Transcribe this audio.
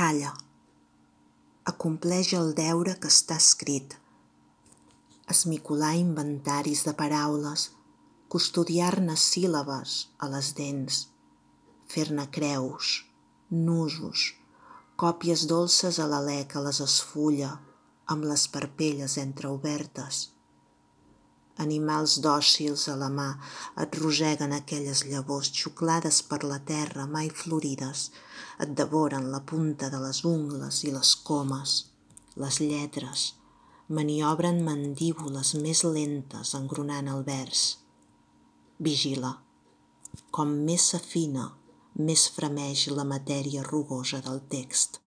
Calla. Acompleix el deure que està escrit. Esmicolar inventaris de paraules, custodiar-ne síl·labes a les dents, fer-ne creus, nusos, còpies dolces a l'alè que les esfulla, amb les parpelles entreobertes. Animals dòcils a la mà et roseguen aquelles llavors xuclades per la terra mai florides, et devoren la punta de les ungles i les comes, les lletres, maniobren mandíbules més lentes engronant el vers. Vigila. Com més s'afina, més fremeix la matèria rugosa del text.